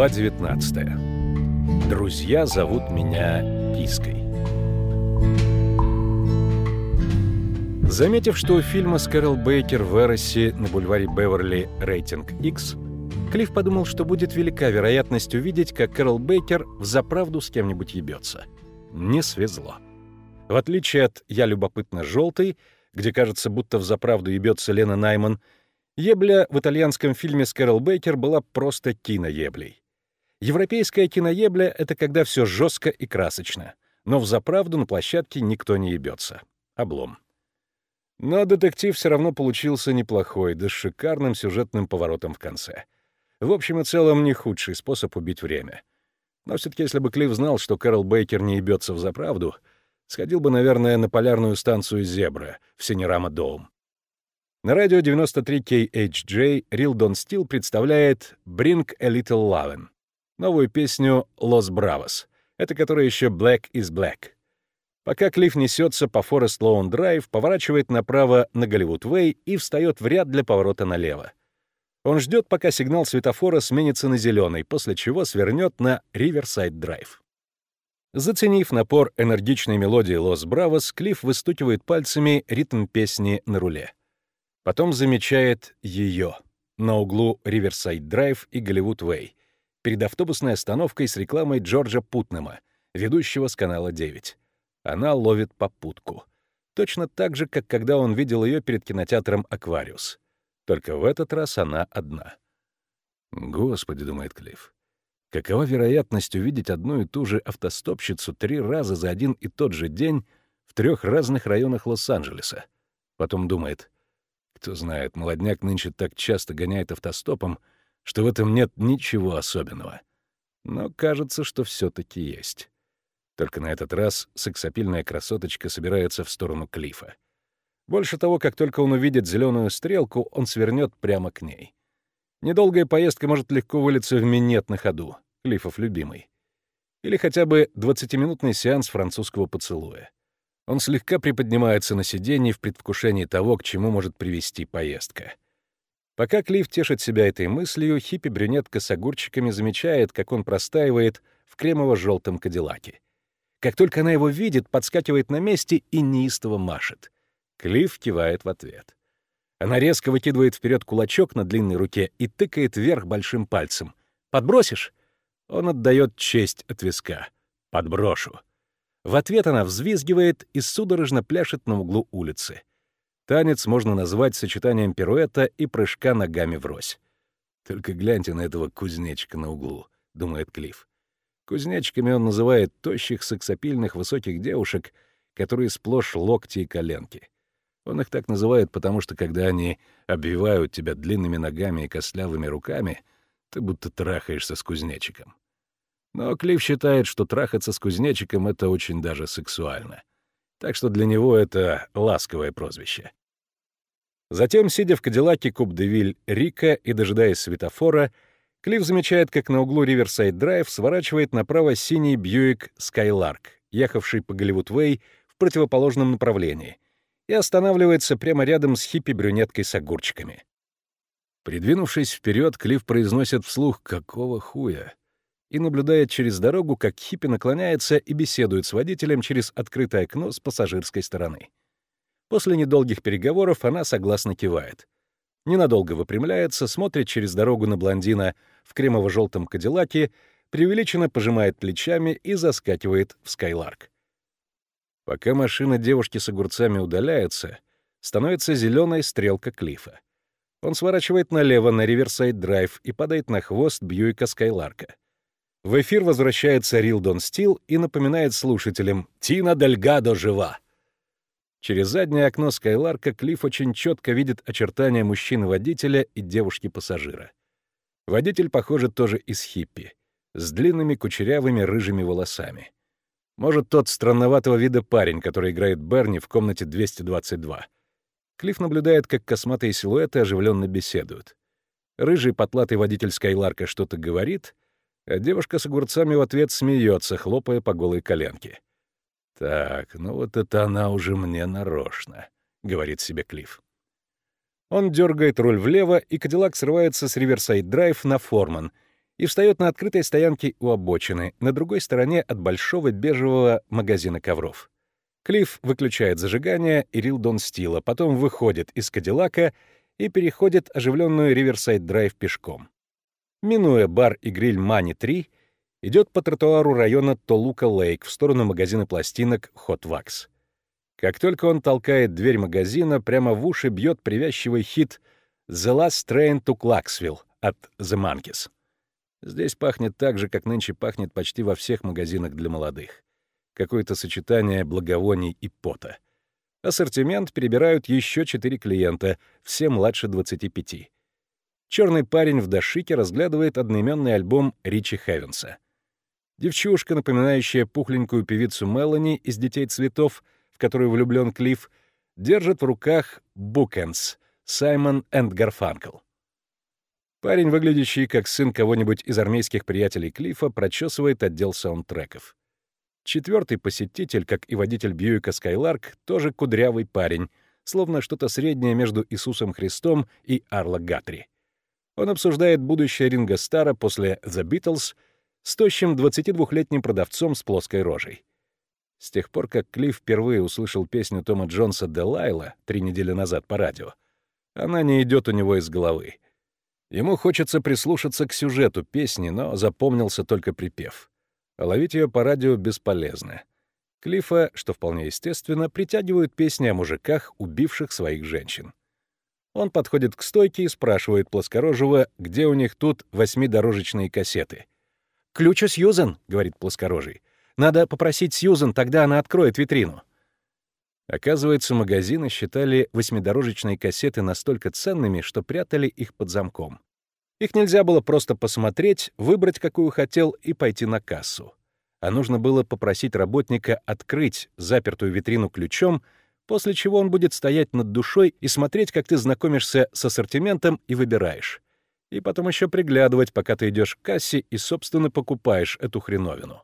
Глава 19. Друзья зовут меня Пиской. Заметив, что у фильма с Кэрол Бейкер в Эросе на бульваре Беверли рейтинг X, Клифф подумал, что будет велика вероятность увидеть, как Кэрол Бейкер взаправду с кем-нибудь ебется. Не свезло. В отличие от «Я любопытно желтый», где кажется, будто взаправду ебется Лена Найман, ебля в итальянском фильме с Кэрол Бейкер была просто киноеблей. Европейская киноебля — это когда все жестко и красочно, но взаправду на площадке никто не ебется. Облом. Но детектив все равно получился неплохой, да с шикарным сюжетным поворотом в конце. В общем и целом, не худший способ убить время. Но все-таки, если бы Клифф знал, что Кэрол Бейкер не ебется в заправду, сходил бы, наверное, на полярную станцию «Зебра» в Синерама Доум. На радио 93 KHJ Real Don Steel представляет «Bring a Little Lovin'» — новую песню «Los Bravos», это которая еще «Black is Black». Пока Клифф несется по Форест Лоун Драйв, поворачивает направо на Голливуд Вей и встает в ряд для поворота налево. Он ждет, пока сигнал светофора сменится на зеленый, после чего свернет на Риверсайд Драйв. Заценив напор энергичной мелодии «Лос Бравос», Клифф выстукивает пальцами ритм песни на руле. Потом замечает ее на углу Риверсайд Драйв и Голливуд Вей, перед автобусной остановкой с рекламой Джорджа Путнема, ведущего с канала 9. Она ловит попутку. Точно так же, как когда он видел ее перед кинотеатром «Аквариус». Только в этот раз она одна. «Господи», — думает Клифф, — «какова вероятность увидеть одну и ту же автостопщицу три раза за один и тот же день в трех разных районах Лос-Анджелеса?» Потом думает, кто знает, молодняк нынче так часто гоняет автостопом, что в этом нет ничего особенного. Но кажется, что все таки есть. Только на этот раз сексапильная красоточка собирается в сторону Клифа. Больше того, как только он увидит зеленую стрелку, он свернет прямо к ней. Недолгая поездка может легко вылиться в минет на ходу, Клифов любимый. Или хотя бы 20-минутный сеанс французского поцелуя. Он слегка приподнимается на сиденье в предвкушении того, к чему может привести поездка. Пока Клифф тешит себя этой мыслью, хиппи-брюнетка с огурчиками замечает, как он простаивает в кремово-желтом кадиллаке. Как только она его видит, подскакивает на месте и неистово машет. Клифф кивает в ответ. Она резко выкидывает вперед кулачок на длинной руке и тыкает вверх большим пальцем. «Подбросишь?» Он отдает честь от виска. «Подброшу». В ответ она взвизгивает и судорожно пляшет на углу улицы. Танец можно назвать сочетанием пируэта и прыжка ногами врозь. «Только гляньте на этого кузнечика на углу», — думает Клифф. Кузнечиками он называет тощих, сексапильных, высоких девушек, которые сплошь локти и коленки. Он их так называет, потому что, когда они обвивают тебя длинными ногами и костлявыми руками, ты будто трахаешься с кузнечиком. Но Клифф считает, что трахаться с кузнечиком — это очень даже сексуально. Так что для него это ласковое прозвище. Затем, сидя в Кадиллаке Куп-де-Виль Рика и дожидаясь светофора, Клифф замечает, как на углу Риверсайд-Драйв сворачивает направо синий Бьюик Скайларк, ехавший по Голливуд-Уэй в противоположном направлении, и останавливается прямо рядом с хиппи-брюнеткой с огурчиками. Придвинувшись вперед, Клифф произносит вслух «Какого хуя?», и наблюдает через дорогу, как хиппи наклоняется и беседует с водителем через открытое окно с пассажирской стороны. После недолгих переговоров она согласно кивает. Ненадолго выпрямляется, смотрит через дорогу на блондина в кремово-желтом кадиллаке, преувеличенно пожимает плечами и заскакивает в Скайларк. Пока машина девушки с огурцами удаляется, становится зеленая стрелка Клифа. Он сворачивает налево на Риверсайд-драйв и падает на хвост Бьюика Скайларка. В эфир возвращается Рилдон Стил и напоминает слушателям «Тина Дельгадо жива!». Через заднее окно Скайларка Клифф очень четко видит очертания мужчины-водителя и девушки-пассажира. Водитель, похоже, тоже из хиппи, с длинными кучерявыми рыжими волосами. Может, тот странноватого вида парень, который играет Берни в комнате 222. Клифф наблюдает, как косматые силуэты оживленно беседуют. Рыжий потлатый водитель Скайларка что-то говорит, а девушка с огурцами в ответ смеется, хлопая по голой коленке. «Так, ну вот это она уже мне нарочно», — говорит себе Клифф. Он дергает руль влево, и Кадиллак срывается с Риверсайд-драйв на Форман и встает на открытой стоянке у обочины, на другой стороне от большого бежевого магазина ковров. Клифф выключает зажигание и Рилдон Стила, потом выходит из Кадиллака и переходит оживленную Риверсайд-драйв пешком. Минуя бар и гриль Мани-3, идет по тротуару района Толука-Лейк в сторону магазина пластинок Hot Wax. Как только он толкает дверь магазина, прямо в уши бьет привязчивый хит «The Last Train to Clarksville» от The Monkeys. Здесь пахнет так же, как нынче пахнет почти во всех магазинах для молодых. Какое-то сочетание благовоний и пота. Ассортимент перебирают еще четыре клиента, все младше 25. Черный парень в дашике разглядывает одноименный альбом Ричи Хевенса. Девчушка, напоминающая пухленькую певицу Мелани из «Детей цветов», в которую влюблен Клифф, держит в руках «Букенс» Саймон энд Гарфанкл. Парень, выглядящий как сын кого-нибудь из армейских приятелей Клиффа, прочесывает отдел саундтреков. Четвертый посетитель, как и водитель Бьюика Скайларк, тоже кудрявый парень, словно что-то среднее между Иисусом Христом и Арла Гатри. Он обсуждает будущее Ринга Стара после «The Beatles» с тощим 22-летним продавцом с плоской рожей. С тех пор, как Клифф впервые услышал песню Тома Джонса «Делайла» три недели назад по радио, она не идет у него из головы. Ему хочется прислушаться к сюжету песни, но запомнился только припев. А ловить ее по радио бесполезно. Клиффа, что вполне естественно, притягивают песни о мужиках, убивших своих женщин. Он подходит к стойке и спрашивает плоскорожего, где у них тут восьмидорожечные кассеты. «Ключ у Сьюзен», — говорит плоскорожий. «Надо попросить Сьюзен, тогда она откроет витрину». Оказывается, магазины считали восьмидорожечные кассеты настолько ценными, что прятали их под замком. Их нельзя было просто посмотреть, выбрать, какую хотел, и пойти на кассу. А нужно было попросить работника открыть запертую витрину ключом, после чего он будет стоять над душой и смотреть, как ты знакомишься с ассортиментом и выбираешь. И потом еще приглядывать, пока ты идешь к кассе и, собственно, покупаешь эту хреновину.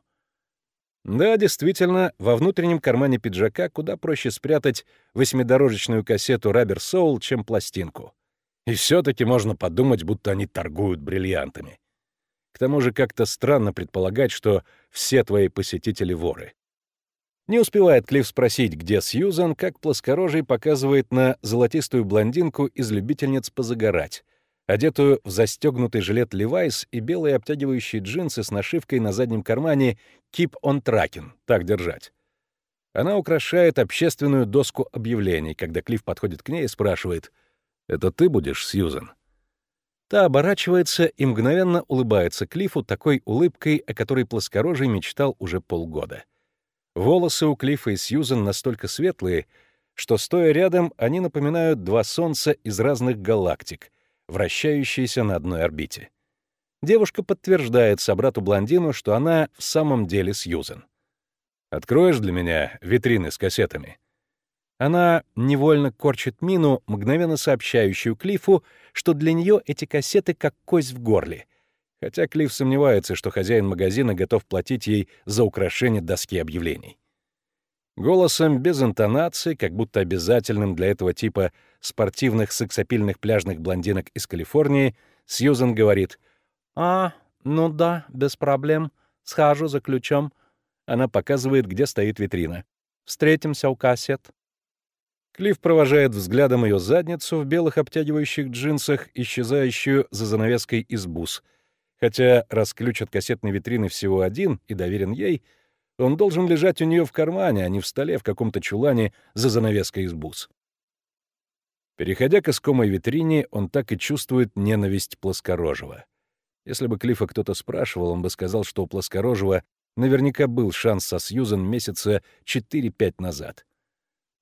Да, действительно, во внутреннем кармане пиджака куда проще спрятать восьмидорожечную кассету Rubber Soul, чем пластинку. И все-таки можно подумать, будто они торгуют бриллиантами. К тому же как-то странно предполагать, что все твои посетители — воры. Не успевает Клифф спросить, где Сьюзан, как плоскорожий показывает на золотистую блондинку из любительниц позагорать, одетую в застегнутый жилет Levi's и белые обтягивающие джинсы с нашивкой на заднем кармане «Keep on tracking» — так держать. Она украшает общественную доску объявлений, когда Клифф подходит к ней и спрашивает «Это ты будешь, Сьюзен?» Та оборачивается и мгновенно улыбается Клиффу такой улыбкой, о которой плоскорожий мечтал уже полгода. Волосы у Клиффа и Сьюзен настолько светлые, что, стоя рядом, они напоминают два солнца из разных галактик — вращающиеся на одной орбите. Девушка подтверждает собрату-блондину, что она в самом деле Сьюзен. «Откроешь для меня витрины с кассетами?» Она невольно корчит мину, мгновенно сообщающую Клиффу, что для нее эти кассеты как кость в горле, хотя Клифф сомневается, что хозяин магазина готов платить ей за украшение доски объявлений. Голосом без интонации, как будто обязательным для этого типа спортивных сексапильных пляжных блондинок из Калифорнии, Сьюзен говорит «А, ну да, без проблем. Схожу за ключом». Она показывает, где стоит витрина. «Встретимся у кассет». Клифф провожает взглядом ее задницу в белых обтягивающих джинсах, исчезающую за занавеской из бус. Хотя раз ключ от кассетной витрины всего один и доверен ей — он должен лежать у нее в кармане, а не в столе в каком-то чулане за занавеской из бус. Переходя к искомой витрине, он так и чувствует ненависть плоскорожего. Если бы Клифа кто-то спрашивал, он бы сказал, что у плоскорожего наверняка был шанс со Сьюзен месяца 4-5 назад.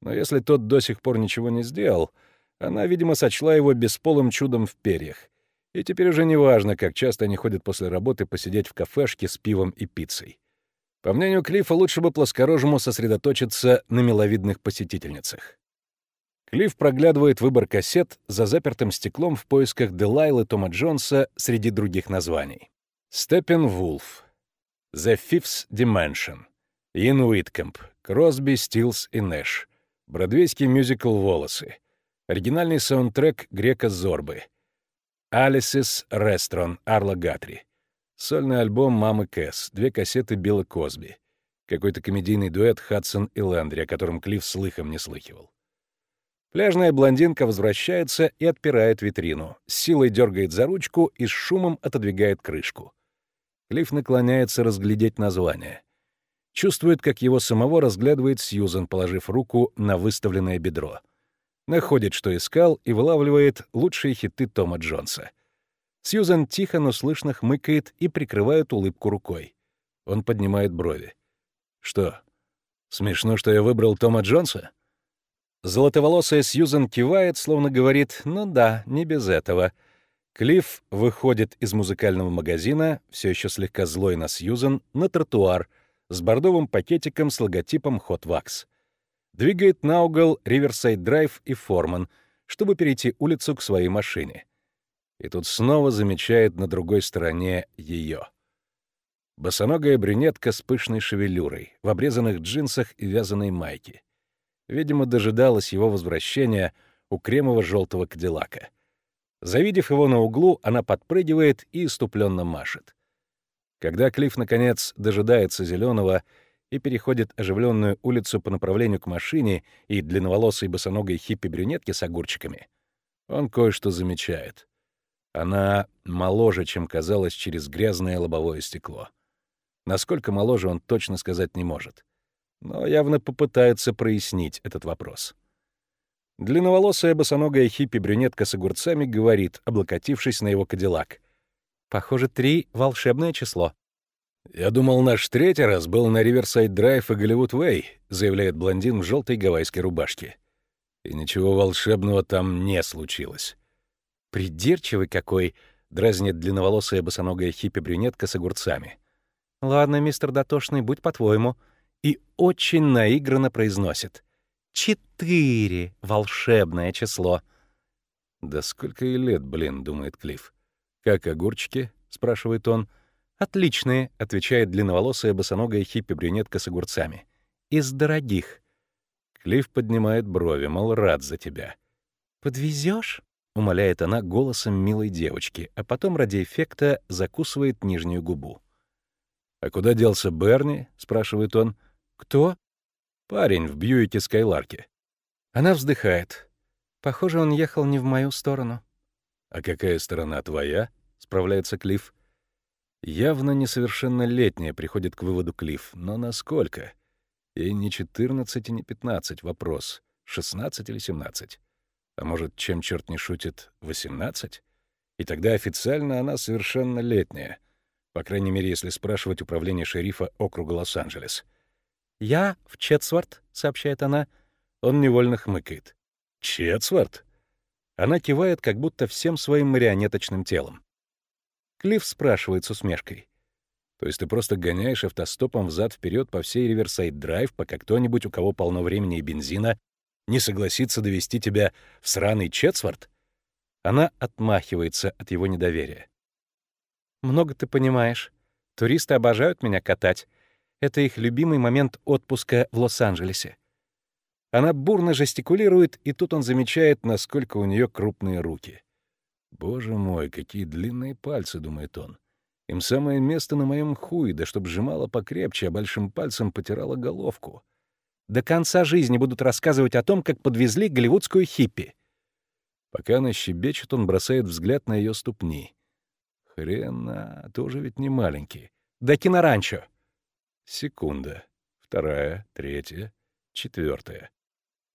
Но если тот до сих пор ничего не сделал, она, видимо, сочла его бесполым чудом в перьях. И теперь уже не важно, как часто они ходят после работы посидеть в кафешке с пивом и пиццей. По мнению Клиффа, лучше бы плоскорожему сосредоточиться на миловидных посетительницах. Клифф проглядывает выбор кассет за запертым стеклом в поисках Делайлы Тома Джонса среди других названий. Степен Вулф, The Fifth Dimension, Ян Уиткомб, Кросби, Стилс и Нэш, бродвейский мюзикл «Волосы», оригинальный саундтрек «Грека Зорбы», Alice's Restaurant Арло Гатри, Сольный альбом Мамы Кэсс, две кассеты Билла Косби, какой-то комедийный дуэт Хадсон и Лэндри, о котором Клифф слыхом не слыхивал. Пляжная блондинка возвращается и отпирает витрину, с силой дергает за ручку и с шумом отодвигает крышку. Клифф наклоняется разглядеть название. Чувствует, как его самого разглядывает Сьюзен, положив руку на выставленное бедро. Находит, что искал, и вылавливает лучшие хиты Тома Джонса. Сьюзен тихо, но слышно хмыкает и прикрывает улыбку рукой. Он поднимает брови. «Что, смешно, что я выбрал Тома Джонса?» Золотоволосая Сьюзен кивает, словно говорит «ну да, не без этого». Клифф выходит из музыкального магазина, все еще слегка злой на Сьюзен, на тротуар с бордовым пакетиком с логотипом Hot Wax. Двигает на угол Риверсайд Драйв и Форман, чтобы перейти улицу к своей машине. И тут снова замечает на другой стороне ее. Босоногая брюнетка с пышной шевелюрой, в обрезанных джинсах и вязаной майке видимо, дожидалась его возвращения у кремово-желтого кадиллака. Завидев его на углу, она подпрыгивает и иступленно машет. Когда Клифф, наконец, дожидается зеленого и переходит оживленную улицу по направлению к машине и длинноволосой босоногой хиппи-брюнетки с огурчиками, он кое-что замечает. Она моложе, чем казалось через грязное лобовое стекло. Насколько моложе, он точно сказать не может но явно попытается прояснить этот вопрос. Длинноволосая босоногая хиппи-брюнетка с огурцами говорит, облокотившись на его кадиллак. «Похоже, три — волшебное число». «Я думал, наш третий раз был на Риверсайд-Драйв и Голливуд-Вэй», заявляет блондин в желтой гавайской рубашке. И ничего волшебного там не случилось. «Придирчивый какой!» — дразнит длинноволосая босоногая хиппи-брюнетка с огурцами. «Ладно, мистер Дотошный, будь по-твоему», и очень наигранно произносит. «Четыре — волшебное число». «Да сколько ей лет, блин», — думает Клифф. «Как огурчики?» — спрашивает он. «Отличные», — отвечает длинноволосая босоногая хиппи-брюнетка с огурцами. «Из дорогих». Клифф поднимает брови, мол, рад за тебя. «Подвезёшь?» — умоляет она голосом милой девочки, а потом ради эффекта закусывает нижнюю губу. «А куда делся Берни?» — спрашивает он. «Кто?» «Парень в Бьюике Скайларке». Она вздыхает. «Похоже, он ехал не в мою сторону». «А какая сторона твоя?» — справляется Клифф. Явно несовершеннолетняя приходит к выводу Клифф, но насколько? Ей не 14 и не 15, вопрос. 16 или 17? А может, чем черт не шутит, 18? И тогда официально она совершеннолетняя. По крайней мере, если спрашивать управление шерифа округа Лос-Анджелес. «Я в Четсворт», — сообщает она. Он невольно хмыкает. «Четсворт?» Она кивает, как будто всем своим марионеточным телом. Клифф спрашивает с усмешкой. «То есть ты просто гоняешь автостопом взад-вперед по всей Риверсайд-драйв, пока кто-нибудь, у кого полно времени и бензина, не согласится довести тебя в сраный Четсворт?» Она отмахивается от его недоверия. «Много ты понимаешь. Туристы обожают меня катать. Это их любимый момент отпуска в Лос-Анджелесе. Она бурно жестикулирует, и тут он замечает, насколько у нее крупные руки. «Боже мой, какие длинные пальцы», — думает он. «Им самое место на моем хуе, да чтоб сжимала покрепче, а большим пальцем потирала головку. До конца жизни будут рассказывать о том, как подвезли голливудскую хиппи». Пока она щебечет, он бросает взгляд на ее ступни. Хрена, тоже ведь не маленький. «Да киноранчо!» Секунда. Вторая, третья, четвертая.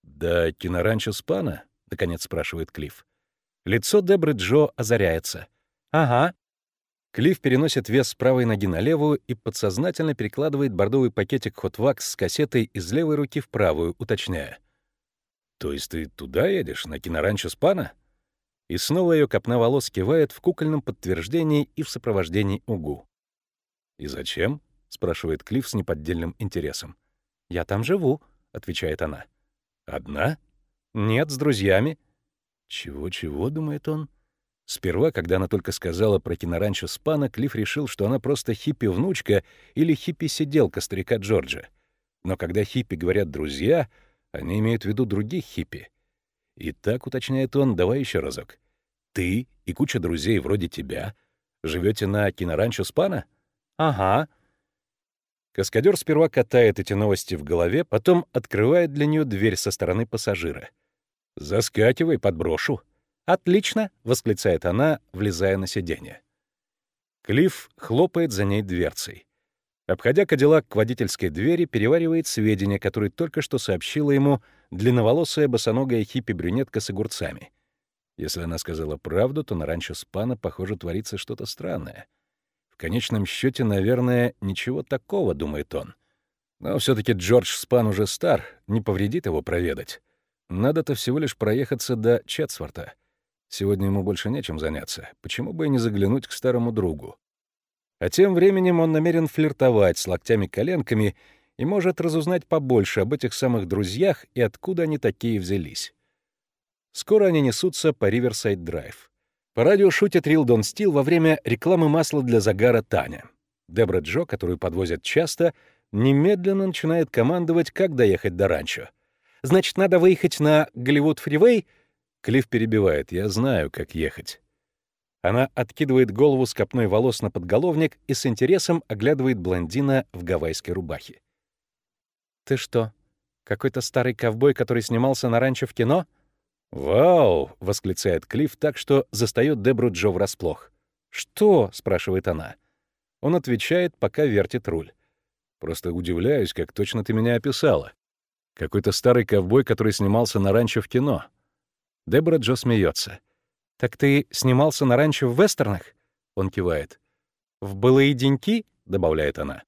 «Да киноранчо Спана?» — наконец спрашивает Клифф. Лицо Дебры Джо озаряется. «Ага». Клифф переносит вес с правой ноги на левую и подсознательно перекладывает бордовый пакетик Hot с кассетой из левой руки в правую, уточняя. «То есть ты туда едешь, на киноранчо Спана?» И снова ее копна волос кивает в кукольном подтверждении и в сопровождении угу. «И зачем?» — спрашивает Клифф с неподдельным интересом. «Я там живу», — отвечает она. «Одна?» «Нет, с друзьями». «Чего-чего?» — думает он. Сперва, когда она только сказала про киноранчо Спана, Клифф решил, что она просто хиппи-внучка или хиппи-сиделка старика Джорджа. Но когда хиппи говорят «друзья», они имеют в виду других хиппи. И так, уточняет он, давай еще разок. Ты и куча друзей вроде тебя Живете на киноранчо Спана? Ага. Каскадер сперва катает эти новости в голове, потом открывает для нее дверь со стороны пассажира. «Заскакивай, подброшу». «Отлично!» — восклицает она, влезая на сиденье. Клифф хлопает за ней дверцей. Обходя Кадиллак к водительской двери, переваривает сведения, которые только что сообщила ему длинноволосая босоногая хиппи-брюнетка с огурцами. Если она сказала правду, то на ранчо Спана, похоже, творится что-то странное. Конечном счете, наверное, ничего такого, думает он. Но все таки Джордж Спан уже стар, не повредит его проведать. Надо-то всего лишь проехаться до Четсворта. Сегодня ему больше нечем заняться. Почему бы и не заглянуть к старому другу? А тем временем он намерен флиртовать с локтями-коленками и может разузнать побольше об этих самых друзьях и откуда они такие взялись. Скоро они несутся по Риверсайд-драйв. По радио шутит Рилдон Стил во время рекламы масла для загара Таня. Дебра Джо, которую подвозят часто, немедленно начинает командовать, как доехать до ранчо. «Значит, надо выехать на Голливуд-фривей?» Клифф перебивает. «Я знаю, как ехать». Она откидывает голову с копной волос на подголовник и с интересом оглядывает блондина в гавайской рубахе. «Ты что, какой-то старый ковбой, который снимался на ранчо в кино?» «Вау!» — восклицает Клифф так, что застаёт Дебру Джо врасплох. «Что?» — спрашивает она. Он отвечает, пока вертит руль. «Просто удивляюсь, как точно ты меня описала. Какой-то старый ковбой, который снимался на ранчо в кино. Дебора Джо смеется. «Так ты снимался на ранчо в вестернах?» Он кивает. «В былые деньки?» — добавляет она.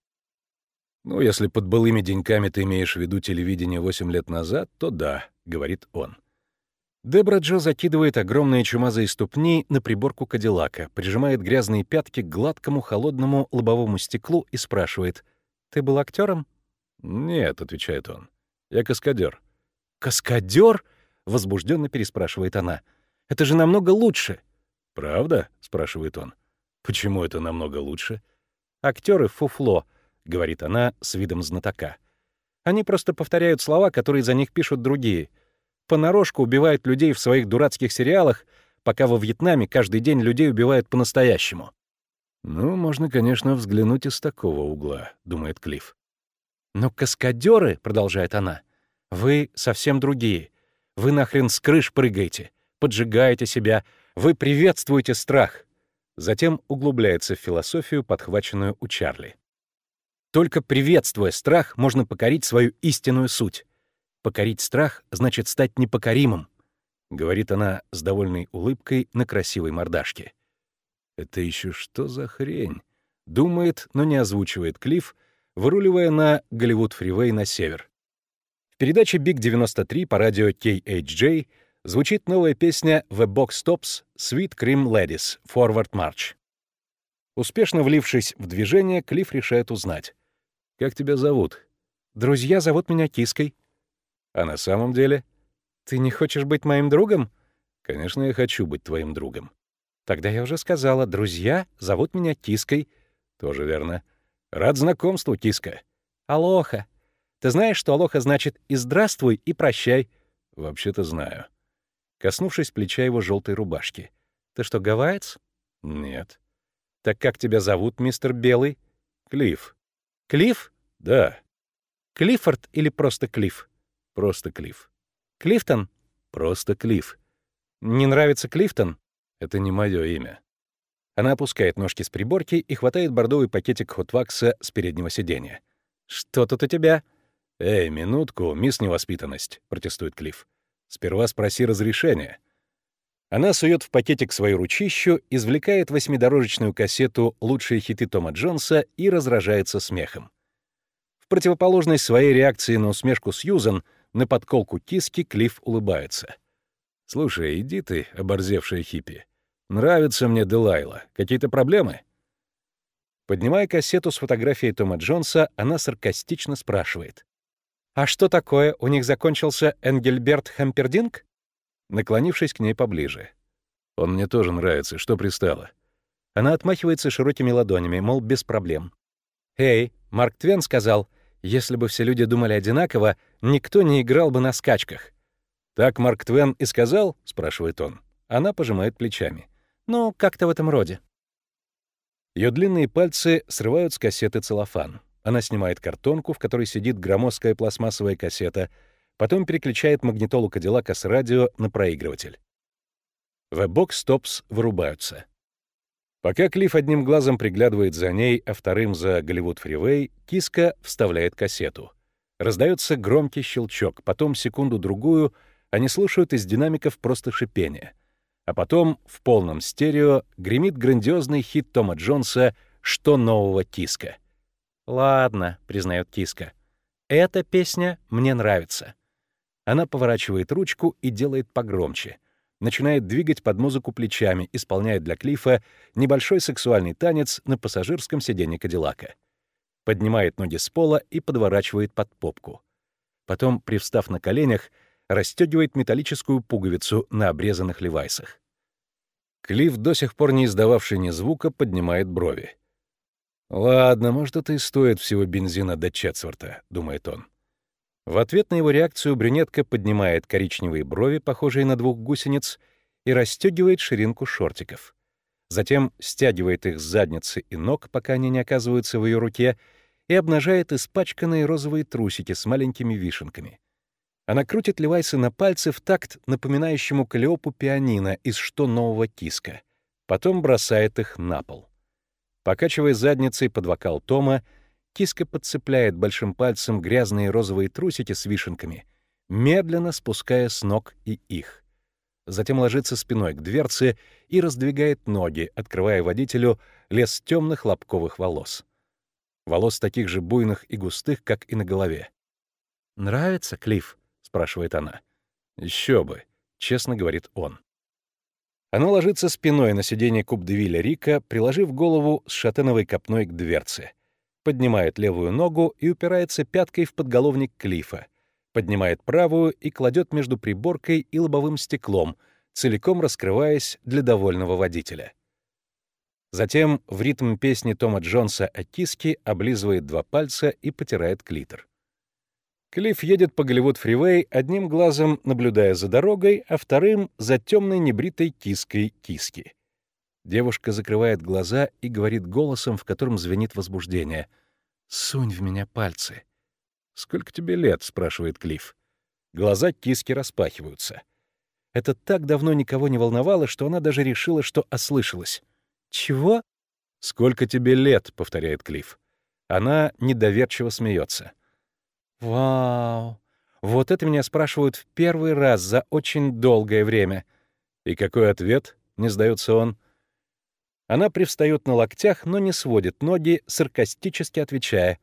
«Ну, если под былыми деньками ты имеешь в виду телевидение восемь лет назад, то да», — говорит он. Дебра Джо закидывает огромные чумазые ступни на приборку Кадиллака, прижимает грязные пятки к гладкому холодному лобовому стеклу и спрашивает, «Ты был актером? «Нет», — отвечает он. «Я каскадер». «Каскадер?» — возбужденно переспрашивает она. «Это же намного лучше!» «Правда?» — спрашивает он. «Почему это намного лучше?» «Актеры — фуфло», — говорит она с видом знатока. «Они просто повторяют слова, которые за них пишут другие. Понарошку убивают людей в своих дурацких сериалах, пока во Вьетнаме каждый день людей убивают по-настоящему». «Ну, можно, конечно, взглянуть из такого угла», — думает Клифф. «Но каскадеры, продолжает она, — вы совсем другие. Вы нахрен с крыш прыгаете, поджигаете себя, вы приветствуете страх. Затем углубляется в философию, подхваченную у Чарли. Только приветствуя страх, можно покорить свою истинную суть. Покорить страх значит стать непокоримым, говорит она с довольной улыбкой на красивой мордашке. Это еще что за хрень? Думает, но не озвучивает Клифф, выруливая на Голливуд-фривей на север. В передаче Big 93 по радио KHJ звучит новая песня The Box Stops Sweet Cream Ladies Forward March. Успешно влившись в движение, Клифф решает узнать. «Как тебя зовут?» «Друзья зовут меня Киской». «А на самом деле?» «Ты не хочешь быть моим другом?» «Конечно, я хочу быть твоим другом». «Тогда я уже сказала, друзья зовут меня Киской». «Тоже верно. Рад знакомству, Киска». «Алоха». Ты знаешь, что алоха значит «и здравствуй, и прощай»?» «Вообще-то знаю». Коснувшись плеча его желтой рубашки. «Ты что, гавайец?» «Нет». «Так как тебя зовут, мистер Белый?» «Клифф». «Клифф?» «Да». «Клиффорд или просто Клифф?» «Просто Клифф». «Клифтон?» «Просто Клифф». «Не нравится Клифтон?» «Это не мое имя». Она опускает ножки с приборки и хватает бордовый пакетик хотвакса с переднего сиденья. «Что тут у тебя?» «Эй, минутку, мисс Невоспитанность», — протестует Клифф. «Сперва спроси разрешения». Она сует в пакетик свою ручищу, извлекает восьмидорожечную кассету «Лучшие хиты Тома Джонса» и разражается смехом. В противоположность своей реакции на усмешку Сьюзан, на подколку киски Клифф улыбается. «Слушай, иди ты, оборзевшая хиппи. Нравится мне Делайла. Какие-то проблемы?» Поднимая кассету с фотографией Тома Джонса, она саркастично спрашивает. «А что такое, у них закончился Энгельберт Хампердинг?» Наклонившись к ней поближе. «Он мне тоже нравится, что пристало». Она отмахивается широкими ладонями, мол, без проблем. «Эй, Марк Твен сказал, если бы все люди думали одинаково, никто не играл бы на скачках». «Так Марк Твен и сказал?» — спрашивает он. Она пожимает плечами. «Ну, как-то в этом роде». Ее длинные пальцы срывают с кассеты целлофан. Она снимает картонку, в которой сидит громоздкая пластмассовая кассета, потом переключает магнитолу Кадиллака с радио на проигрыватель. Веб-бокс-стопс вырубаются. Пока Клифф одним глазом приглядывает за ней, а вторым за Голливуд Фривей, киска вставляет кассету. Раздается громкий щелчок, потом секунду-другую они слушают из динамиков просто шипение. А потом в полном стерео гремит грандиозный хит Тома Джонса «Что нового, киска?». «Ладно», — признает киска, — «эта песня мне нравится». Она поворачивает ручку и делает погромче — начинает двигать под музыку плечами, исполняет для Клифа небольшой сексуальный танец на пассажирском сиденье Кадиллака. Поднимает ноги с пола и подворачивает под попку. Потом, привстав на коленях, расстегивает металлическую пуговицу на обрезанных левайсах. Клифф, до сих пор не издававший ни звука, поднимает брови. «Ладно, может, это и стоит всего бензина до четверта», — думает он. В ответ на его реакцию брюнетка поднимает коричневые брови, похожие на двух гусениц, и расстегивает ширинку шортиков. Затем стягивает их с задницы и ног, пока они не оказываются в ее руке, и обнажает испачканные розовые трусики с маленькими вишенками. Она крутит левайсы на пальцы в такт, напоминающему Калиопу пианино из «Что нового киска». Потом бросает их на пол. Покачивая задницей под вокал Тома, Киска подцепляет большим пальцем грязные розовые трусики с вишенками, медленно спуская с ног и их. Затем ложится спиной к дверце и раздвигает ноги, открывая водителю лес темных лобковых волос. Волос таких же буйных и густых, как и на голове. «Нравится, Клифф?» — спрашивает она. Еще бы», — честно говорит он. Она ложится спиной на сиденье Куб-де-Вилля Рика, приложив голову с шатеновой копной к дверце — поднимает левую ногу и упирается пяткой в подголовник Клифа, поднимает правую и кладет между приборкой и лобовым стеклом, целиком раскрываясь для довольного водителя. Затем в ритм песни Тома Джонса о киске облизывает два пальца и потирает клитор. Клифф едет по Голливуд-фривей, одним глазом наблюдая за дорогой, а вторым — за темной небритой киской киски. Девушка закрывает глаза и говорит голосом, в котором звенит возбуждение. «Сунь в меня пальцы». «Сколько тебе лет?» — спрашивает Клифф. Глаза киски распахиваются. Это так давно никого не волновало, что она даже решила, что ослышалась. «Чего?» «Сколько тебе лет?» — повторяет Клифф. Она недоверчиво смеется. «Вау! Вот это меня спрашивают в первый раз за очень долгое время». «И какой ответ?» — не сдается он. Она привстает на локтях, но не сводит ноги, саркастически отвечая.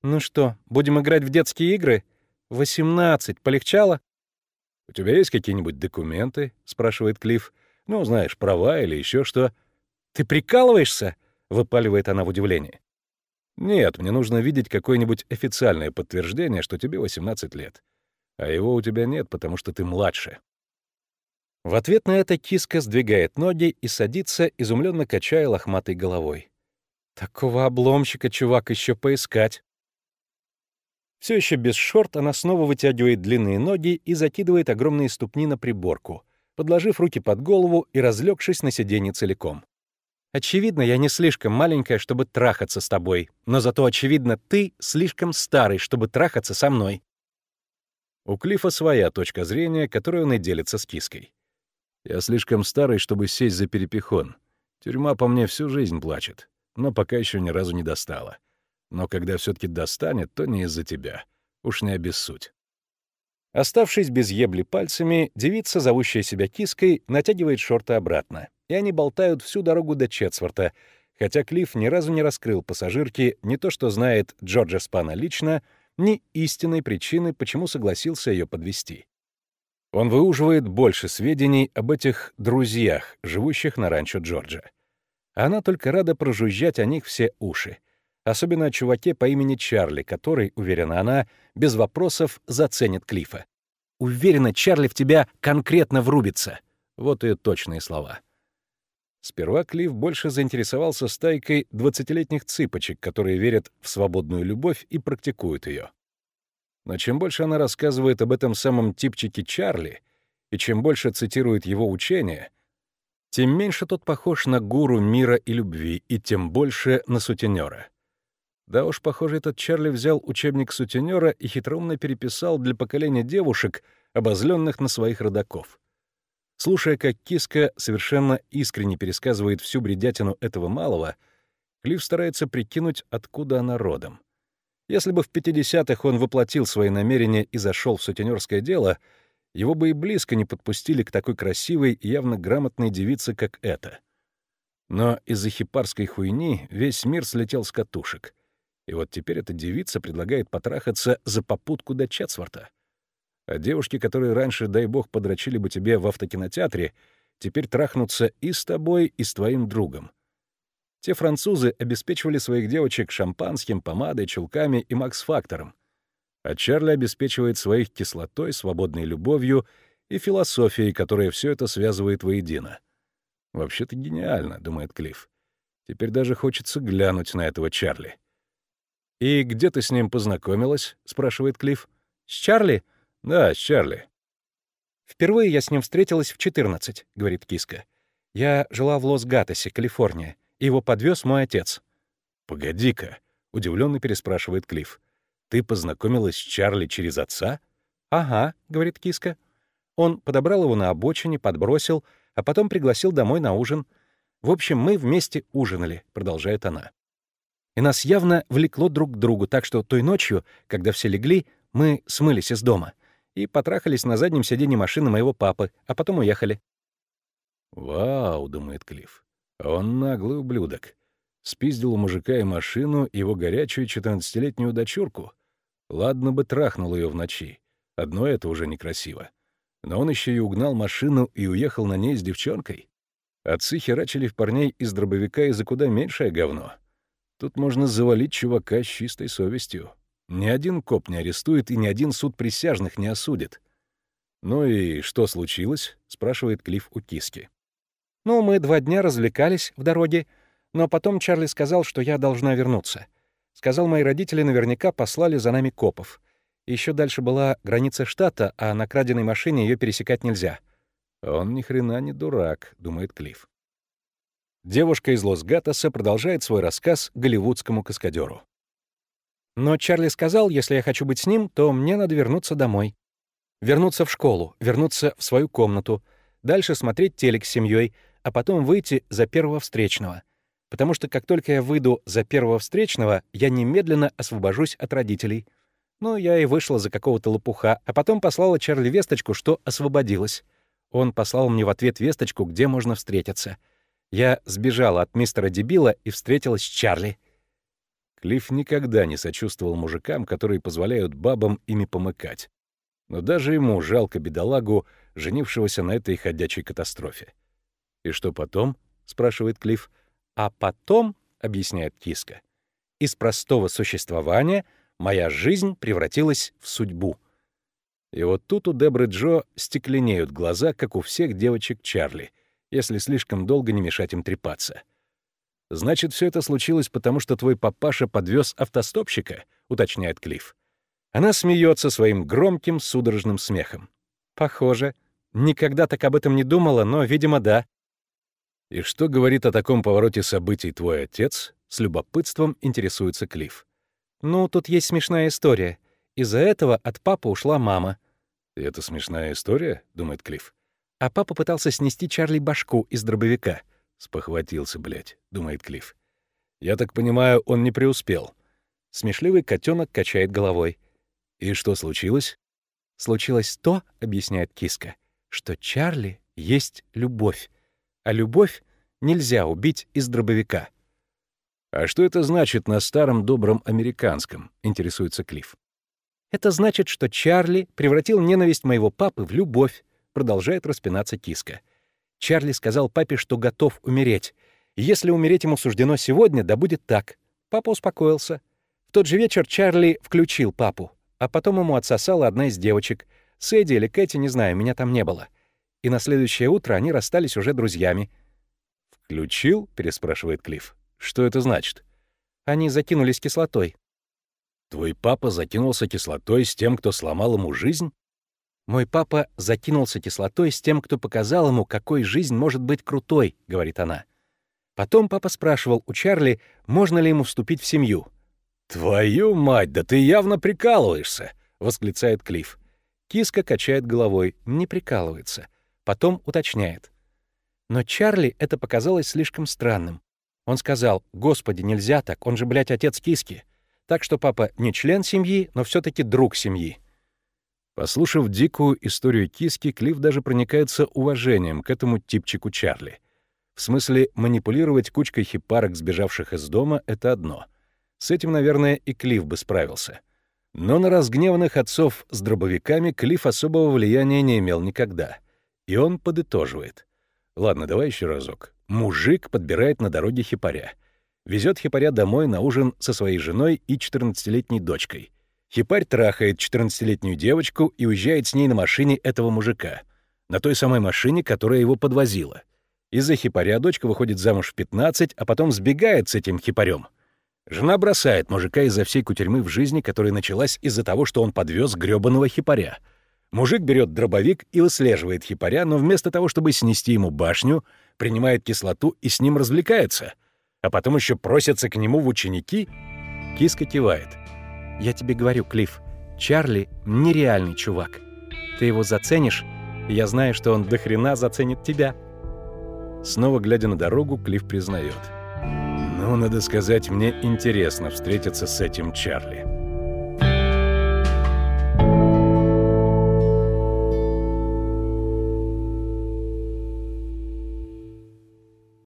«Ну что, будем играть в детские игры? Восемнадцать. Полегчало?» «У тебя есть какие-нибудь документы?» — спрашивает Клифф. «Ну, знаешь, права или еще что». «Ты прикалываешься?» — выпаливает она в удивлении. «Нет, мне нужно видеть какое-нибудь официальное подтверждение, что тебе 18 лет. А его у тебя нет, потому что ты младше». В ответ на это киска сдвигает ноги и садится, изумленно качая лохматой головой. Такого обломщика, чувак, еще поискать. Все еще без шорт она снова вытягивает длинные ноги и закидывает огромные ступни на приборку, подложив руки под голову и разлегшись на сиденье целиком. Очевидно, я не слишком маленькая, чтобы трахаться с тобой, но зато, очевидно, ты слишком старый, чтобы трахаться со мной. У Клифа своя точка зрения, которую он и делится с киской. Я слишком старый, чтобы сесть за перепихон. Тюрьма по мне всю жизнь плачет, но пока еще ни разу не достала. Но когда все таки достанет, то не из-за тебя. Уж не обессудь. Оставшись без ебли пальцами, девица, зовущая себя киской, натягивает шорты обратно, и они болтают всю дорогу до Четсворта, хотя Клифф ни разу не раскрыл пассажирке не то, что знает Джорджа Спана лично, ни истинной причины, почему согласился ее подвести. Он выуживает больше сведений об этих друзьях, живущих на ранчо Джорджа. Она только рада прожужжать о них все уши. Особенно о чуваке по имени Чарли, который, уверена она, без вопросов заценит Клифа. «Уверена, Чарли в тебя конкретно врубится». Вот и точные слова. Сперва Клифф больше заинтересовался стайкой двадцатилетних цыпочек, которые верят в свободную любовь и практикуют ее. Но чем больше она рассказывает об этом самом типчике Чарли, и чем больше цитирует его учения, тем меньше тот похож на гуру мира и любви, и тем больше на сутенера. Да уж, похоже, этот Чарли взял учебник сутенера и хитроумно переписал для поколения девушек, обозленных на своих родаков. Слушая, как киска совершенно искренне пересказывает всю бредятину этого малого, Клифф старается прикинуть, откуда она родом. Если бы в 50-х он воплотил свои намерения и зашел в сутенерское дело, его бы и близко не подпустили к такой красивой и явно грамотной девице, как эта. Но из-за хипарской хуйни весь мир слетел с катушек. И вот теперь эта девица предлагает потрахаться за попутку до Четсворта. А девушки, которые раньше, дай бог, подрочили бы тебе в автокинотеатре, теперь трахнутся и с тобой, и с твоим другом. Те французы обеспечивали своих девочек шампанским, помадой, чулками и макс-фактором. А Чарли обеспечивает своих кислотой, свободной любовью и философией, которая все это связывает воедино. «Вообще-то гениально», — думает Клифф. «Теперь даже хочется глянуть на этого Чарли». «И где ты с ним познакомилась?» — спрашивает Клифф. «С Чарли?» «Да, с Чарли». «Впервые я с ним встретилась в 14», — говорит Киска. «Я жила в Лос-Гатосе, Калифорния. Его подвез мой отец». «Погоди-ка», — удивленно переспрашивает Клифф. «Ты познакомилась с Чарли через отца?» «Ага», — говорит киска. Он подобрал его на обочине, подбросил, а потом пригласил домой на ужин. В общем, мы вместе ужинали, продолжает она. И нас явно влекло друг к другу, так что той ночью, когда все легли, мы смылись из дома и потрахались на заднем сиденье машины моего папы, а потом уехали. «Вау», — думает Клифф, он наглый ублюдок. Спиздил у мужика и машину, его горячую четырнадцатилетнюю дочурку. Ладно бы трахнул ее в ночи. Одно это уже некрасиво. Но он еще и угнал машину и уехал на ней с девчонкой. Отцы херачили в парней из дробовика и за куда меньшее говно. Тут можно завалить чувака с чистой совестью. Ни один коп не арестует и ни один суд присяжных не осудит. «Ну и что случилось?» — спрашивает Клифф у киски. Ну, мы два дня развлекались в дороге, но потом Чарли сказал, что я должна вернуться. Сказал, мои родители наверняка послали за нами копов. Еще дальше была граница штата, а на краденой машине ее пересекать нельзя. Он ни хрена не дурак, думает Клифф. Девушка из Лос-Гатоса продолжает свой рассказ голливудскому каскадеру. Но Чарли сказал, если я хочу быть с ним, то мне надо вернуться домой. Вернуться в школу, вернуться в свою комнату, дальше смотреть телек с семьей, а потом выйти за первого встречного. Потому что как только я выйду за первого встречного, я немедленно освобожусь от родителей. Ну, я и вышла за какого-то лопуха, а потом послала Чарли весточку, что освободилась. Он послал мне в ответ весточку, где можно встретиться. Я сбежала от мистера Дебила и встретилась с Чарли. Клифф никогда не сочувствовал мужикам, которые позволяют бабам ими помыкать. Но даже ему жалко бедолагу, женившегося на этой ходячей катастрофе. «И что потом?» — спрашивает Клифф. «А потом», — объясняет Киска, — «из простого существования моя жизнь превратилась в судьбу». И вот тут у Дебры Джо стекленеют глаза, как у всех девочек Чарли, если слишком долго не мешать им трепаться. «Значит, все это случилось потому, что твой папаша подвез автостопщика?» — уточняет Клифф. Она смеется своим громким судорожным смехом. «Похоже. Никогда так об этом не думала, но, видимо, да. «И что говорит о таком повороте событий твой отец?» — с любопытством интересуется Клифф. «Ну, тут есть смешная история. Из-за этого от папы ушла мама». «И это смешная история?» — думает Клифф. А папа пытался снести Чарли башку из дробовика. «Спохватился, блядь», — думает Клифф. «Я так понимаю, он не преуспел». Смешливый котенок качает головой. «И что случилось?» «Случилось то, — объясняет киска, — что Чарли есть любовь а любовь нельзя убить из дробовика. «А что это значит на старом добром американском?» — интересуется Клифф. «Это значит, что Чарли превратил ненависть моего папы в любовь», — продолжает распинаться киска. Чарли сказал папе, что готов умереть. Если умереть ему суждено сегодня, да будет так. Папа успокоился. В тот же вечер Чарли включил папу, а потом ему отсосала одна из девочек. Сэдди или Кэти, не знаю, меня там не было и на следующее утро они расстались уже друзьями. «Включил?» — переспрашивает Клифф. «Что это значит?» Они закинулись кислотой. «Твой папа закинулся кислотой с тем, кто сломал ему жизнь?» «Мой папа закинулся кислотой с тем, кто показал ему, какой жизнь может быть крутой», — говорит она. Потом папа спрашивал у Чарли, можно ли ему вступить в семью. «Твою мать, да ты явно прикалываешься!» — восклицает Клифф. Киска качает головой, не прикалывается. Потом уточняет. Но Чарли это показалось слишком странным. Он сказал, «Господи, нельзя так, он же, блядь, отец Киски». Так что папа не член семьи, но все таки друг семьи. Послушав дикую историю киски, Клифф даже проникается уважением к этому типчику Чарли. В смысле, манипулировать кучкой хипарок, сбежавших из дома, — это одно. С этим, наверное, и Клифф бы справился. Но на разгневанных отцов с дробовиками Клифф особого влияния не имел никогда. И он подытоживает. Ладно, давай еще разок. Мужик подбирает на дороге хипаря. Везет хипаря домой на ужин со своей женой и 14-летней дочкой — Хипарь трахает 14-летнюю девочку и уезжает с ней на машине этого мужика. На той самой машине, которая его подвозила. Из-за хипаря дочка выходит замуж в 15, а потом сбегает с этим хипарем. Жена бросает мужика из-за всей кутерьмы в жизни, которая началась из-за того, что он подвез грёбаного хипаря. Мужик берет дробовик и выслеживает хипаря, но вместо того, чтобы снести ему башню, принимает кислоту и с ним развлекается. А потом еще просятся к нему в ученики. Киска кивает — я тебе говорю, Клифф, Чарли — нереальный чувак. Ты его заценишь, и я знаю, что он до хрена заценит тебя. Снова глядя на дорогу, Клифф признает. «Ну, надо сказать, мне интересно встретиться с этим Чарли».